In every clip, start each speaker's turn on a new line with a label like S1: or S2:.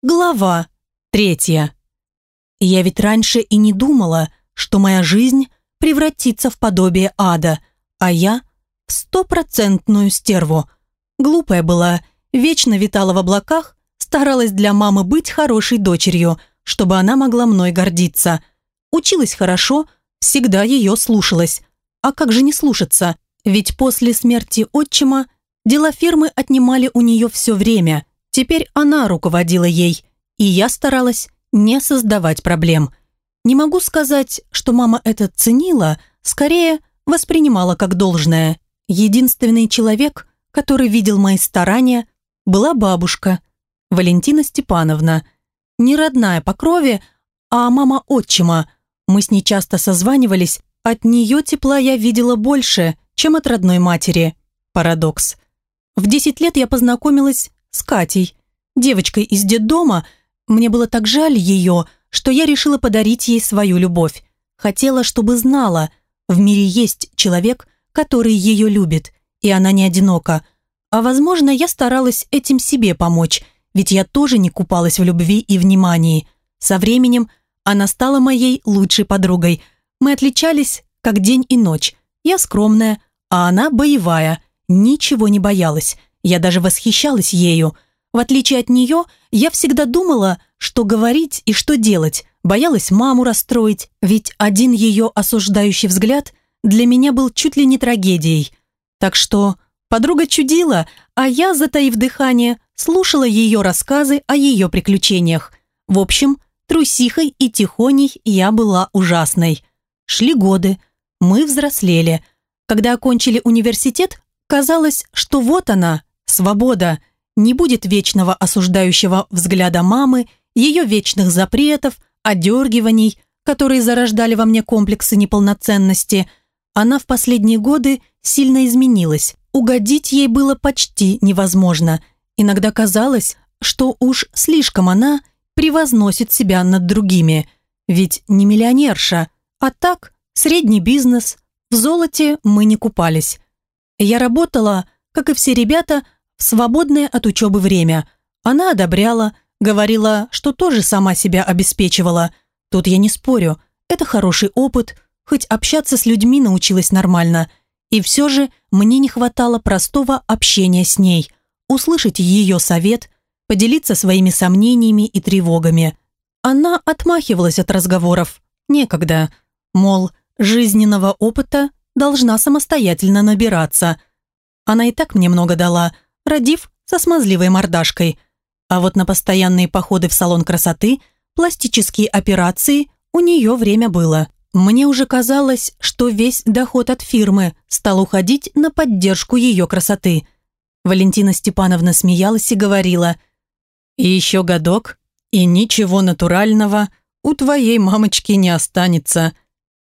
S1: Глава третья. Я ведь раньше и не думала, что моя жизнь превратится в подобие ада, а я в стопроцентную стерву. Глупая была, вечно витала в облаках, старалась для мамы быть хорошей дочерью, чтобы она могла мной гордиться. Училась хорошо, всегда ее слушалась. А как же не слушаться? Ведь после смерти отчима дела фирмы отнимали у нее все время – Теперь она руководила ей, и я старалась не создавать проблем. Не могу сказать, что мама это ценила, скорее воспринимала как должное. Единственный человек, который видел мои старания, была бабушка, Валентина Степановна. Не родная по крови, а мама отчима. Мы с ней часто созванивались, от нее тепла я видела больше, чем от родной матери. Парадокс. В 10 лет я познакомилась с Катей, девочкой из детдома. Мне было так жаль ее, что я решила подарить ей свою любовь. Хотела, чтобы знала, в мире есть человек, который ее любит, и она не одинока. А возможно, я старалась этим себе помочь, ведь я тоже не купалась в любви и внимании. Со временем она стала моей лучшей подругой. Мы отличались, как день и ночь. Я скромная, а она боевая, ничего не боялась. Я даже восхищалась ею. В отличие от нее, я всегда думала, что говорить и что делать, боялась маму расстроить, ведь один ее осуждающий взгляд для меня был чуть ли не трагедией. Так что подруга чудила, а я, затаив дыхание, слушала ее рассказы о ее приключениях. В общем, трусихой и тихоней я была ужасной. Шли годы, мы взрослели. Когда окончили университет, казалось, что вот она, Свобода. Не будет вечного осуждающего взгляда мамы, ее вечных запретов, одергиваний, которые зарождали во мне комплексы неполноценности. Она в последние годы сильно изменилась. Угодить ей было почти невозможно. Иногда казалось, что уж слишком она превозносит себя над другими. Ведь не миллионерша, а так средний бизнес. В золоте мы не купались. Я работала, как и все ребята, свободное от учебы время. Она одобряла, говорила, что тоже сама себя обеспечивала. Тут я не спорю, это хороший опыт, хоть общаться с людьми научилась нормально. И все же мне не хватало простого общения с ней, услышать ее совет, поделиться своими сомнениями и тревогами. Она отмахивалась от разговоров. Некогда. Мол, жизненного опыта должна самостоятельно набираться. Она и так мне много дала – родив со смазливой мордашкой. А вот на постоянные походы в салон красоты, пластические операции у нее время было. Мне уже казалось, что весь доход от фирмы стал уходить на поддержку ее красоты. Валентина Степановна смеялась и говорила, «И еще годок, и ничего натурального у твоей мамочки не останется».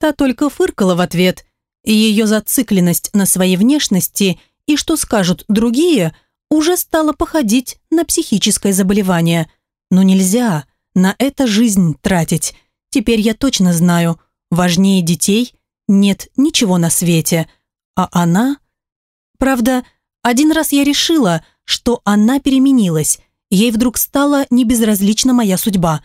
S1: Та только фыркала в ответ, и ее зацикленность на своей внешности и что скажут другие, уже стало походить на психическое заболевание. Но нельзя на это жизнь тратить. Теперь я точно знаю, важнее детей нет ничего на свете. А она... Правда, один раз я решила, что она переменилась. Ей вдруг стала небезразлична моя судьба.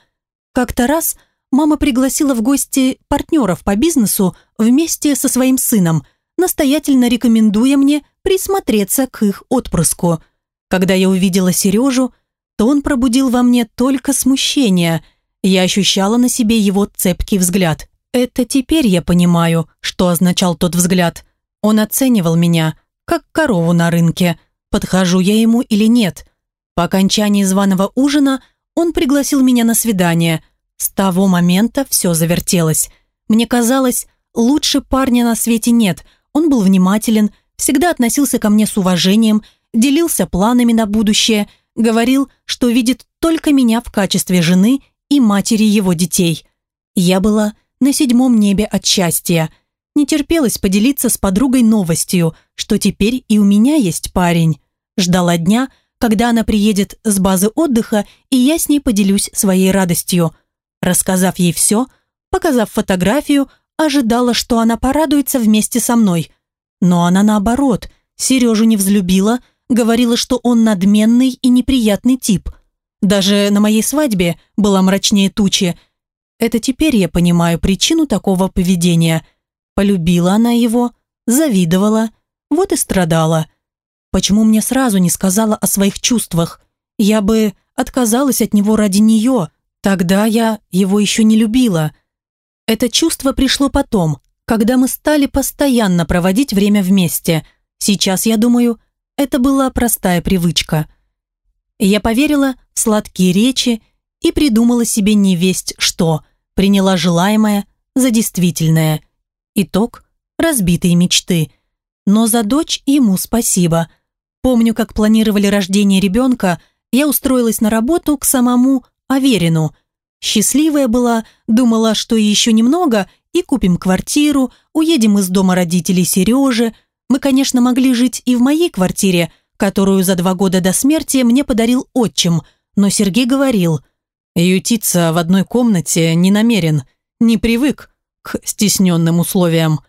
S1: Как-то раз мама пригласила в гости партнеров по бизнесу вместе со своим сыном, настоятельно рекомендуя мне присмотреться к их отпрыску. Когда я увидела Сережу, то он пробудил во мне только смущение. Я ощущала на себе его цепкий взгляд. Это теперь я понимаю, что означал тот взгляд. Он оценивал меня, как корову на рынке, подхожу я ему или нет. По окончании званого ужина он пригласил меня на свидание. С того момента все завертелось. Мне казалось, лучше парня на свете нет. Он был внимателен, всегда относился ко мне с уважением, делился планами на будущее, говорил, что видит только меня в качестве жены и матери его детей. Я была на седьмом небе от счастья. Не терпелось поделиться с подругой новостью, что теперь и у меня есть парень. Ждала дня, когда она приедет с базы отдыха, и я с ней поделюсь своей радостью. Рассказав ей все, показав фотографию, ожидала, что она порадуется вместе со мной – но она наоборот, Сережу не взлюбила, говорила, что он надменный и неприятный тип. Даже на моей свадьбе была мрачнее тучи. Это теперь я понимаю причину такого поведения. Полюбила она его, завидовала, вот и страдала. Почему мне сразу не сказала о своих чувствах? Я бы отказалась от него ради нее. Тогда я его еще не любила. Это чувство пришло потом, когда мы стали постоянно проводить время вместе. Сейчас, я думаю, это была простая привычка. Я поверила в сладкие речи и придумала себе невесть что, приняла желаемое за действительное. Итог – разбитые мечты. Но за дочь ему спасибо – Помню, как планировали рождение ребенка, я устроилась на работу к самому Аверину. Счастливая была, думала, что еще немного, и купим квартиру, уедем из дома родителей Сережи. Мы, конечно, могли жить и в моей квартире, которую за два года до смерти мне подарил отчим, но Сергей говорил, «Ютиться в одной комнате не намерен, не привык к стесненным условиям».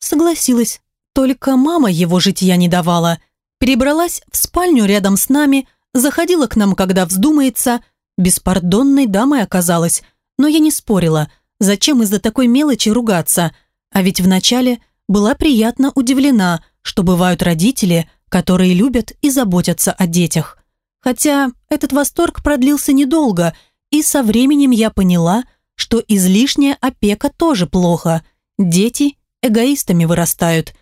S1: Согласилась, только мама его житья не давала – Перебралась в спальню рядом с нами, заходила к нам, когда вздумается. Беспардонной дамой оказалась, но я не спорила. Зачем из-за такой мелочи ругаться? А ведь вначале была приятно удивлена, что бывают родители, которые любят и заботятся о детях. Хотя этот восторг продлился недолго, и со временем я поняла, что излишняя опека тоже плохо. Дети эгоистами вырастают.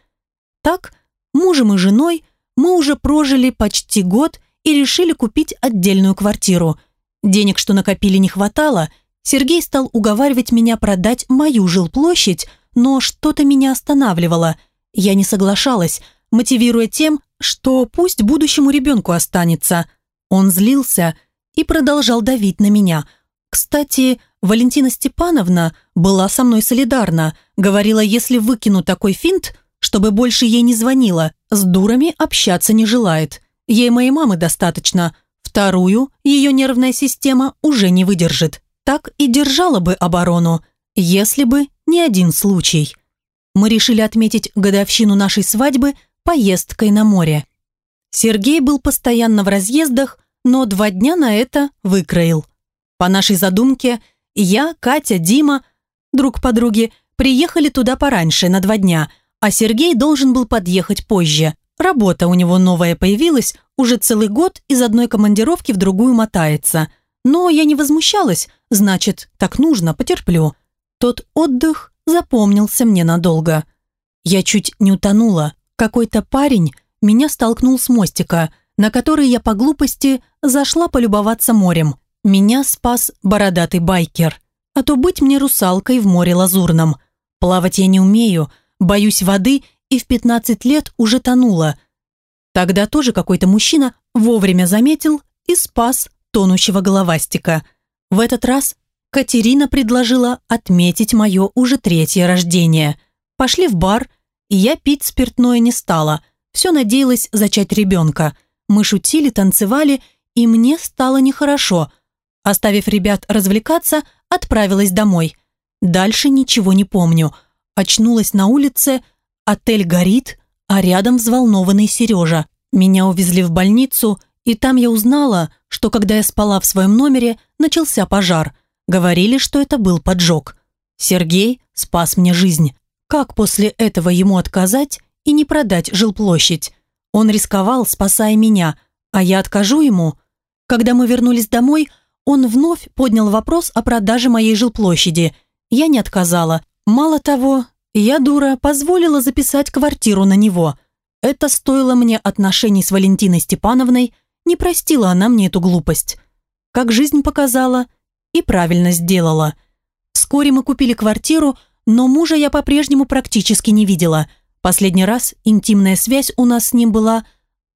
S1: Так, мужем и женой мы уже прожили почти год и решили купить отдельную квартиру. Денег, что накопили, не хватало. Сергей стал уговаривать меня продать мою жилплощадь, но что-то меня останавливало. Я не соглашалась, мотивируя тем, что пусть будущему ребенку останется. Он злился и продолжал давить на меня. Кстати, Валентина Степановна была со мной солидарна, говорила, если выкину такой финт – чтобы больше ей не звонила. С дурами общаться не желает. Ей моей мамы достаточно. Вторую ее нервная система уже не выдержит. Так и держала бы оборону, если бы не один случай. Мы решили отметить годовщину нашей свадьбы поездкой на море. Сергей был постоянно в разъездах, но два дня на это выкроил. По нашей задумке, я, Катя, Дима, друг подруги, приехали туда пораньше, на два дня – а Сергей должен был подъехать позже. Работа у него новая появилась, уже целый год из одной командировки в другую мотается. Но я не возмущалась, значит, так нужно, потерплю. Тот отдых запомнился мне надолго. Я чуть не утонула. Какой-то парень меня столкнул с мостика, на который я по глупости зашла полюбоваться морем. Меня спас бородатый байкер. А то быть мне русалкой в море лазурном. Плавать я не умею, боюсь воды и в 15 лет уже тонула. Тогда тоже какой-то мужчина вовремя заметил и спас тонущего головастика. В этот раз Катерина предложила отметить мое уже третье рождение. Пошли в бар, и я пить спиртное не стала. Все надеялась зачать ребенка. Мы шутили, танцевали, и мне стало нехорошо. Оставив ребят развлекаться, отправилась домой. Дальше ничего не помню – Очнулась на улице, отель горит, а рядом взволнованный Сережа. Меня увезли в больницу, и там я узнала, что когда я спала в своем номере, начался пожар. Говорили, что это был поджог. Сергей спас мне жизнь. Как после этого ему отказать и не продать жилплощадь? Он рисковал, спасая меня, а я откажу ему. Когда мы вернулись домой, он вновь поднял вопрос о продаже моей жилплощади. Я не отказала, Мало того, я, дура, позволила записать квартиру на него. Это стоило мне отношений с Валентиной Степановной, не простила она мне эту глупость. Как жизнь показала, и правильно сделала. Вскоре мы купили квартиру, но мужа я по-прежнему практически не видела. Последний раз интимная связь у нас с ним была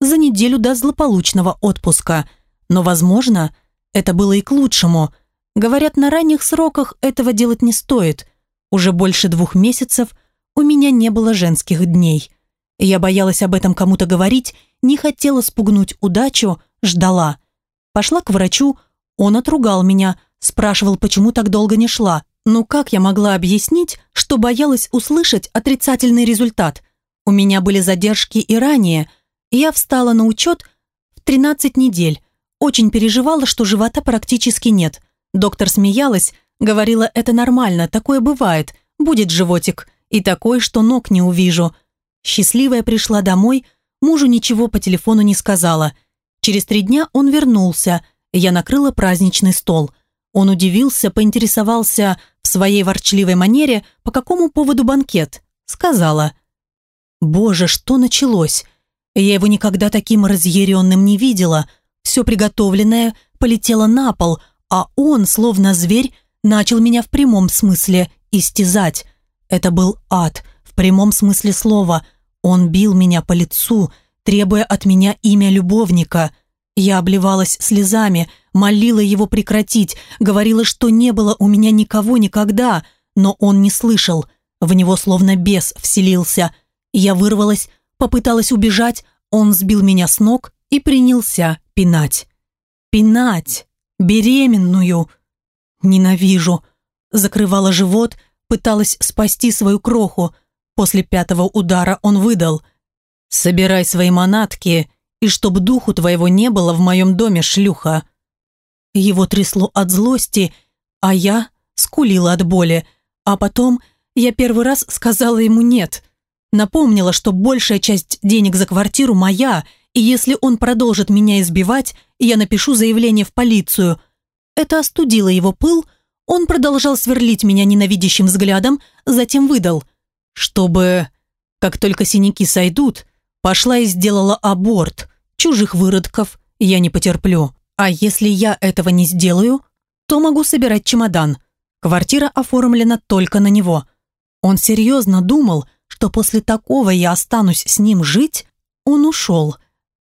S1: за неделю до злополучного отпуска. Но, возможно, это было и к лучшему. Говорят, на ранних сроках этого делать не стоит – уже больше двух месяцев у меня не было женских дней. Я боялась об этом кому-то говорить, не хотела спугнуть удачу, ждала. Пошла к врачу, он отругал меня, спрашивал, почему так долго не шла. Ну как я могла объяснить, что боялась услышать отрицательный результат? У меня были задержки и ранее. Я встала на учет в 13 недель. очень переживала, что живота практически нет. Доктор смеялась, говорила, это нормально, такое бывает, будет животик, и такой, что ног не увижу. Счастливая пришла домой, мужу ничего по телефону не сказала. Через три дня он вернулся, я накрыла праздничный стол. Он удивился, поинтересовался в своей ворчливой манере, по какому поводу банкет. Сказала. «Боже, что началось? Я его никогда таким разъяренным не видела. Все приготовленное полетело на пол, а он, словно зверь, начал меня в прямом смысле истязать. Это был ад, в прямом смысле слова. Он бил меня по лицу, требуя от меня имя любовника. Я обливалась слезами, молила его прекратить, говорила, что не было у меня никого никогда, но он не слышал. В него словно бес вселился. Я вырвалась, попыталась убежать, он сбил меня с ног и принялся пинать. Пинать! Беременную! Ненавижу! Закрывала живот, пыталась спасти свою кроху. После пятого удара он выдал. «Собирай свои манатки, и чтоб духу твоего не было в моем доме, шлюха». Его трясло от злости, а я скулила от боли. А потом я первый раз сказала ему «нет». Напомнила, что большая часть денег за квартиру моя, и если он продолжит меня избивать, я напишу заявление в полицию. Это остудило его пыл, он продолжал сверлить меня ненавидящим взглядом, затем выдал. Чтобы, как только синяки сойдут, пошла и сделала аборт. Чужих выродков я не потерплю. А если я этого не сделаю, то могу собирать чемодан. Квартира оформлена только на него. Он серьезно думал, что после такого я останусь с ним жить? Он ушел.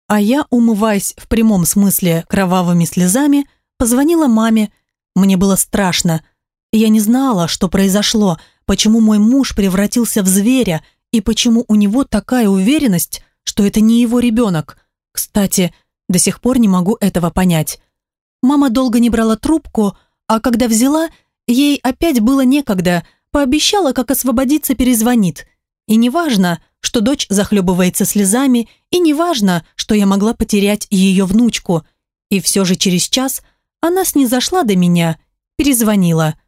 S1: А я, умываясь в прямом смысле кровавыми слезами, позвонила маме мне было страшно. Я не знала, что произошло, почему мой муж превратился в зверя и почему у него такая уверенность, что это не его ребенок. Кстати, до сих пор не могу этого понять. Мама долго не брала трубку, а когда взяла, ей опять было некогда, пообещала, как освободиться, перезвонит. И не важно, что дочь захлебывается слезами, и не важно, что я могла потерять ее внучку. И все же через час она снизошла до меня, перезвонила.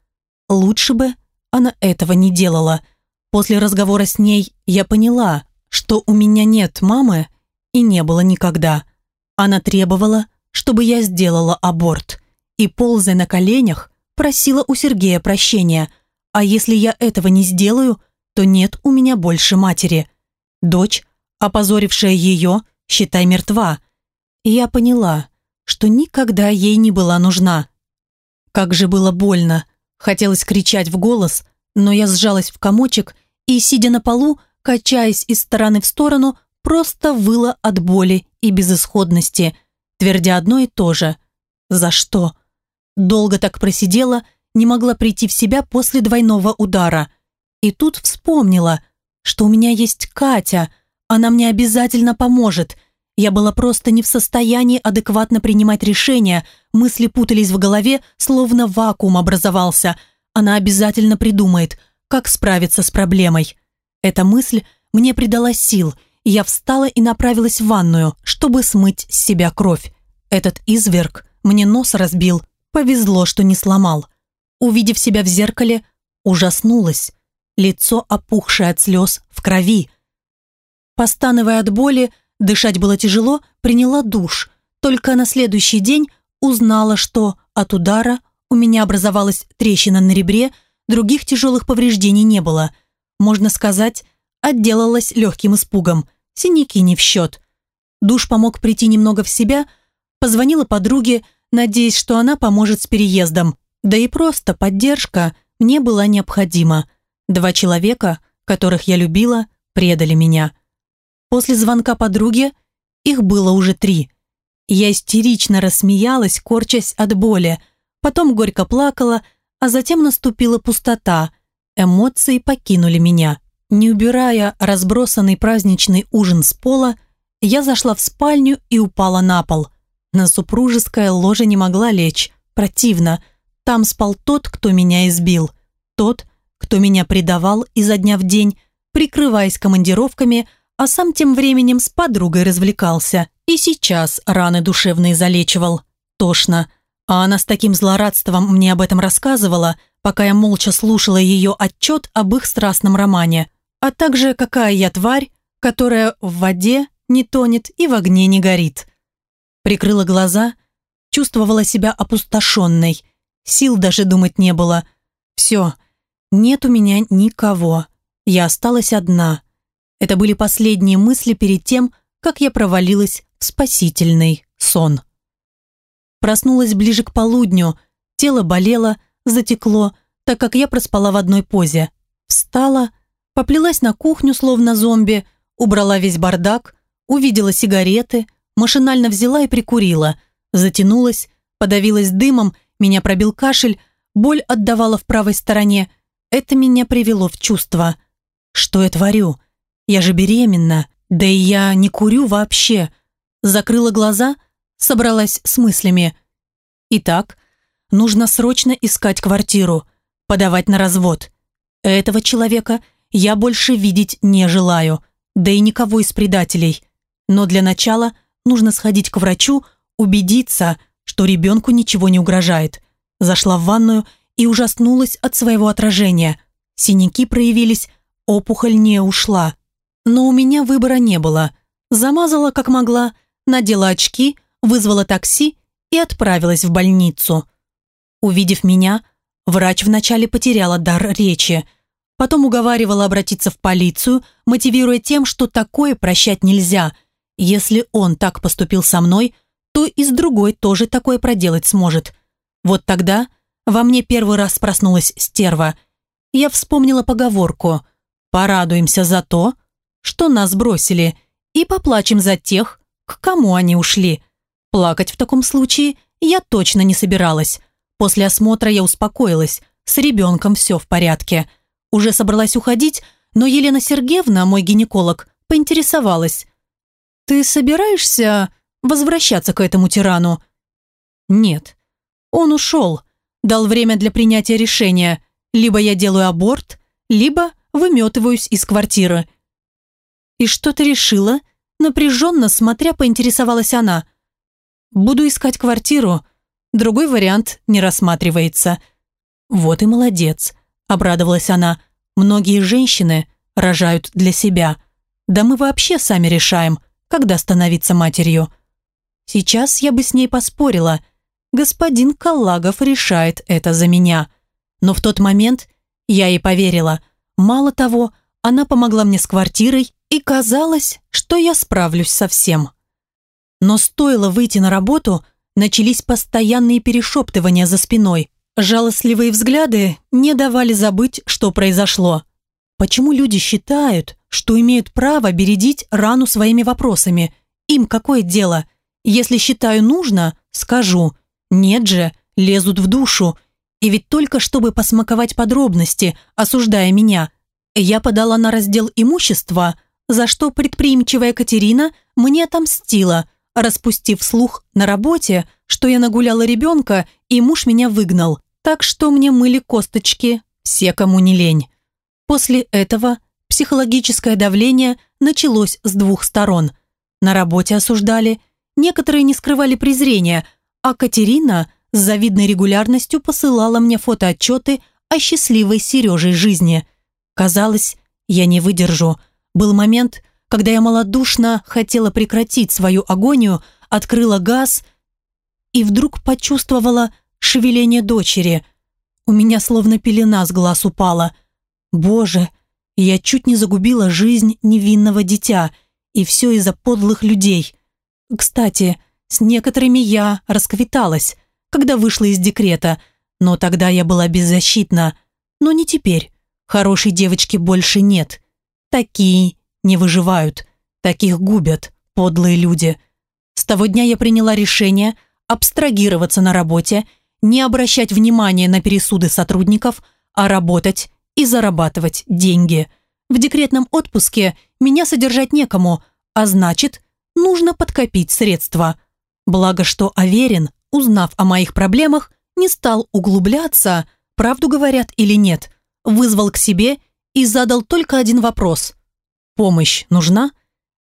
S1: Лучше бы она этого не делала. После разговора с ней я поняла, что у меня нет мамы и не было никогда. Она требовала, чтобы я сделала аборт. И, ползая на коленях, просила у Сергея прощения. А если я этого не сделаю, то нет у меня больше матери. Дочь, опозорившая ее, считай мертва. И я поняла, что никогда ей не была нужна. Как же было больно. Хотелось кричать в голос, но я сжалась в комочек и, сидя на полу, качаясь из стороны в сторону, просто выла от боли и безысходности, твердя одно и то же. За что? Долго так просидела, не могла прийти в себя после двойного удара. И тут вспомнила, что у меня есть Катя, она мне обязательно поможет – я была просто не в состоянии адекватно принимать решения, мысли путались в голове, словно вакуум образовался. Она обязательно придумает, как справиться с проблемой. Эта мысль мне придала сил, и я встала и направилась в ванную, чтобы смыть с себя кровь. Этот изверг мне нос разбил, повезло, что не сломал. Увидев себя в зеркале, ужаснулась. Лицо, опухшее от слез, в крови. Постановая от боли, Дышать было тяжело, приняла душ. Только на следующий день узнала, что от удара у меня образовалась трещина на ребре, других тяжелых повреждений не было. Можно сказать, отделалась легким испугом. Синяки не в счет. Душ помог прийти немного в себя, позвонила подруге, надеясь, что она поможет с переездом. Да и просто поддержка мне была необходима. Два человека, которых я любила, предали меня. После звонка подруги их было уже три. Я истерично рассмеялась, корчась от боли, потом горько плакала, а затем наступила пустота. Эмоции покинули меня. Не убирая разбросанный праздничный ужин с пола, я зашла в спальню и упала на пол. На супружеское ложе не могла лечь. Противно. Там спал тот, кто меня избил. Тот, кто меня предавал изо дня в день, прикрываясь командировками – а сам тем временем с подругой развлекался и сейчас раны душевные залечивал. тошно. А она с таким злорадством мне об этом рассказывала, пока я молча слушала ее отчет об их страстном романе, а также какая я тварь, которая в воде не тонет и в огне не горит. Прикрыла глаза, чувствовала себя опустошенной, сил даже думать не было. Все, нет у меня никого, я осталась одна. Это были последние мысли перед тем, как я провалилась в спасительный сон. Проснулась ближе к полудню, тело болело, затекло, так как я проспала в одной позе. Встала, поплелась на кухню, словно зомби, убрала весь бардак, увидела сигареты, машинально взяла и прикурила, затянулась, подавилась дымом, меня пробил кашель, боль отдавала в правой стороне. Это меня привело в чувство. Что я творю? Я же беременна, да и я не курю вообще. Закрыла глаза, собралась с мыслями. Итак, нужно срочно искать квартиру, подавать на развод. Этого человека я больше видеть не желаю, да и никого из предателей. Но для начала нужно сходить к врачу, убедиться, что ребенку ничего не угрожает. Зашла в ванную и ужаснулась от своего отражения. Синяки проявились, опухоль не ушла. Но у меня выбора не было. Замазала как могла, надела очки, вызвала такси и отправилась в больницу. Увидев меня, врач вначале потеряла дар речи, потом уговаривала обратиться в полицию, мотивируя тем, что такое прощать нельзя. Если он так поступил со мной, то и с другой тоже такое проделать сможет. Вот тогда во мне первый раз проснулась стерва. Я вспомнила поговорку «Порадуемся за то, что нас бросили, и поплачем за тех, к кому они ушли». Плакать в таком случае я точно не собиралась. После осмотра я успокоилась, с ребенком все в порядке. Уже собралась уходить, но Елена Сергеевна, мой гинеколог, поинтересовалась. «Ты собираешься возвращаться к этому тирану?» «Нет. Он ушел. Дал время для принятия решения. Либо я делаю аборт, либо выметываюсь из квартиры». «И что ты решила?» Напряженно смотря, поинтересовалась она. Буду искать квартиру. Другой вариант не рассматривается. Вот и молодец, обрадовалась она. Многие женщины рожают для себя. Да мы вообще сами решаем, когда становиться матерью. Сейчас я бы с ней поспорила. Господин Каллагов решает это за меня. Но в тот момент я ей поверила. Мало того, она помогла мне с квартирой, и казалось, что я справлюсь со всем. Но стоило выйти на работу, начались постоянные перешептывания за спиной. Жалостливые взгляды не давали забыть, что произошло. Почему люди считают, что имеют право бередить рану своими вопросами? Им какое дело? Если считаю нужно, скажу. Нет же, лезут в душу. И ведь только чтобы посмаковать подробности, осуждая меня, я подала на раздел имущества, за что предприимчивая Катерина мне отомстила, распустив слух на работе, что я нагуляла ребенка, и муж меня выгнал. Так что мне мыли косточки, все, кому не лень. После этого психологическое давление началось с двух сторон. На работе осуждали, некоторые не скрывали презрения, а Катерина с завидной регулярностью посылала мне фотоотчеты о счастливой Сережей жизни. Казалось, я не выдержу. Был момент, когда я малодушно хотела прекратить свою агонию, открыла газ и вдруг почувствовала шевеление дочери. У меня словно пелена с глаз упала. Боже, я чуть не загубила жизнь невинного дитя, и все из-за подлых людей. Кстати, с некоторыми я расквиталась, когда вышла из декрета, но тогда я была беззащитна. Но не теперь. Хорошей девочки больше нет. Такие не выживают, таких губят подлые люди. С того дня я приняла решение абстрагироваться на работе, не обращать внимания на пересуды сотрудников, а работать и зарабатывать деньги. В декретном отпуске меня содержать некому, а значит, нужно подкопить средства. Благо, что Аверин, узнав о моих проблемах, не стал углубляться, правду говорят или нет, вызвал к себе и задал только один вопрос. Помощь нужна?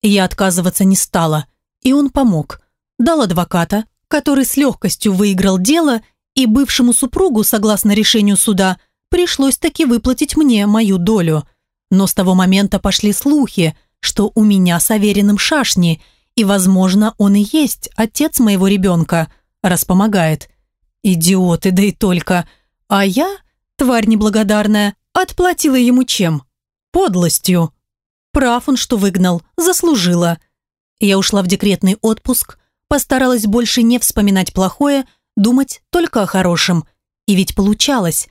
S1: Я отказываться не стала, и он помог. Дал адвоката, который с легкостью выиграл дело, и бывшему супругу, согласно решению суда, пришлось таки выплатить мне мою долю. Но с того момента пошли слухи, что у меня с Авериным шашни, и, возможно, он и есть отец моего ребенка, раз помогает. Идиоты, да и только. А я, тварь неблагодарная, отплатила ему чем? Подлостью. Прав он, что выгнал, заслужила. Я ушла в декретный отпуск, постаралась больше не вспоминать плохое, думать только о хорошем. И ведь получалось.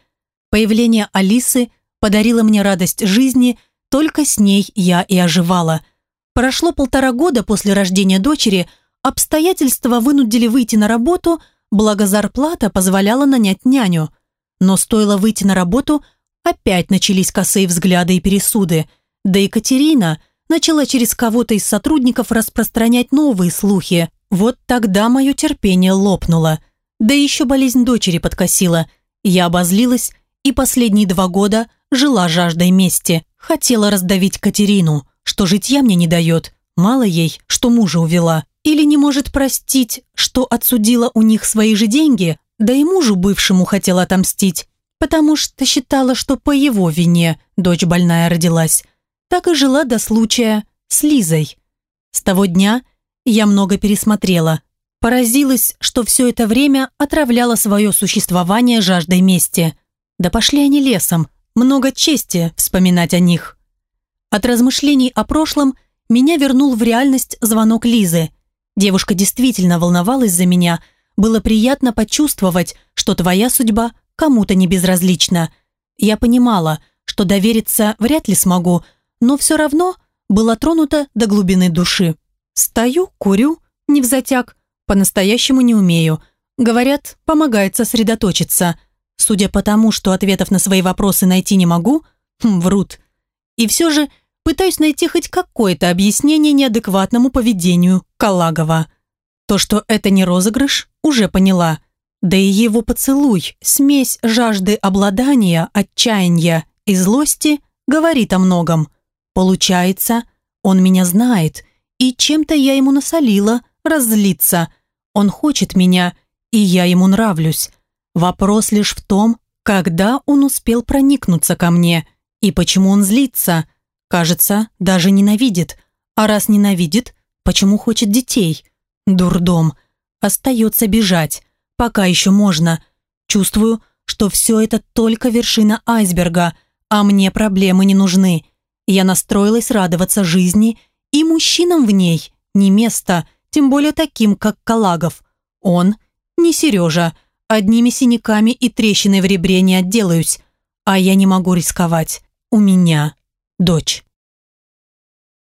S1: Появление Алисы подарило мне радость жизни, только с ней я и оживала. Прошло полтора года после рождения дочери, обстоятельства вынудили выйти на работу, благо зарплата позволяла нанять няню. Но стоило выйти на работу, опять начались косые взгляды и пересуды – да Екатерина начала через кого-то из сотрудников распространять новые слухи. Вот тогда мое терпение лопнуло. Да еще болезнь дочери подкосила. Я обозлилась и последние два года жила жаждой мести. Хотела раздавить Катерину, что житья мне не дает. Мало ей, что мужа увела. Или не может простить, что отсудила у них свои же деньги, да и мужу бывшему хотела отомстить, потому что считала, что по его вине дочь больная родилась так и жила до случая с Лизой. С того дня я много пересмотрела. Поразилась, что все это время отравляла свое существование жаждой мести. Да пошли они лесом, много чести вспоминать о них. От размышлений о прошлом меня вернул в реальность звонок Лизы. Девушка действительно волновалась за меня. Было приятно почувствовать, что твоя судьба кому-то не безразлична. Я понимала, что довериться вряд ли смогу, но все равно была тронута до глубины души. Стою, курю, не в затяг, по-настоящему не умею. Говорят, помогает сосредоточиться. Судя по тому, что ответов на свои вопросы найти не могу, хм, врут. И все же пытаюсь найти хоть какое-то объяснение неадекватному поведению Калагова. То, что это не розыгрыш, уже поняла. Да и его поцелуй, смесь жажды обладания, отчаяния и злости, говорит о многом. Получается, он меня знает, и чем-то я ему насолила, разлиться. Он хочет меня, и я ему нравлюсь. Вопрос лишь в том, когда он успел проникнуться ко мне, и почему он злится. Кажется, даже ненавидит. А раз ненавидит, почему хочет детей? Дурдом. Остается бежать. Пока еще можно. Чувствую, что все это только вершина айсберга, а мне проблемы не нужны. Я настроилась радоваться жизни, и мужчинам в ней не место, тем более таким, как Калагов. Он не Сережа, одними синяками и трещиной в ребре не отделаюсь, а я не могу рисковать. У меня дочь.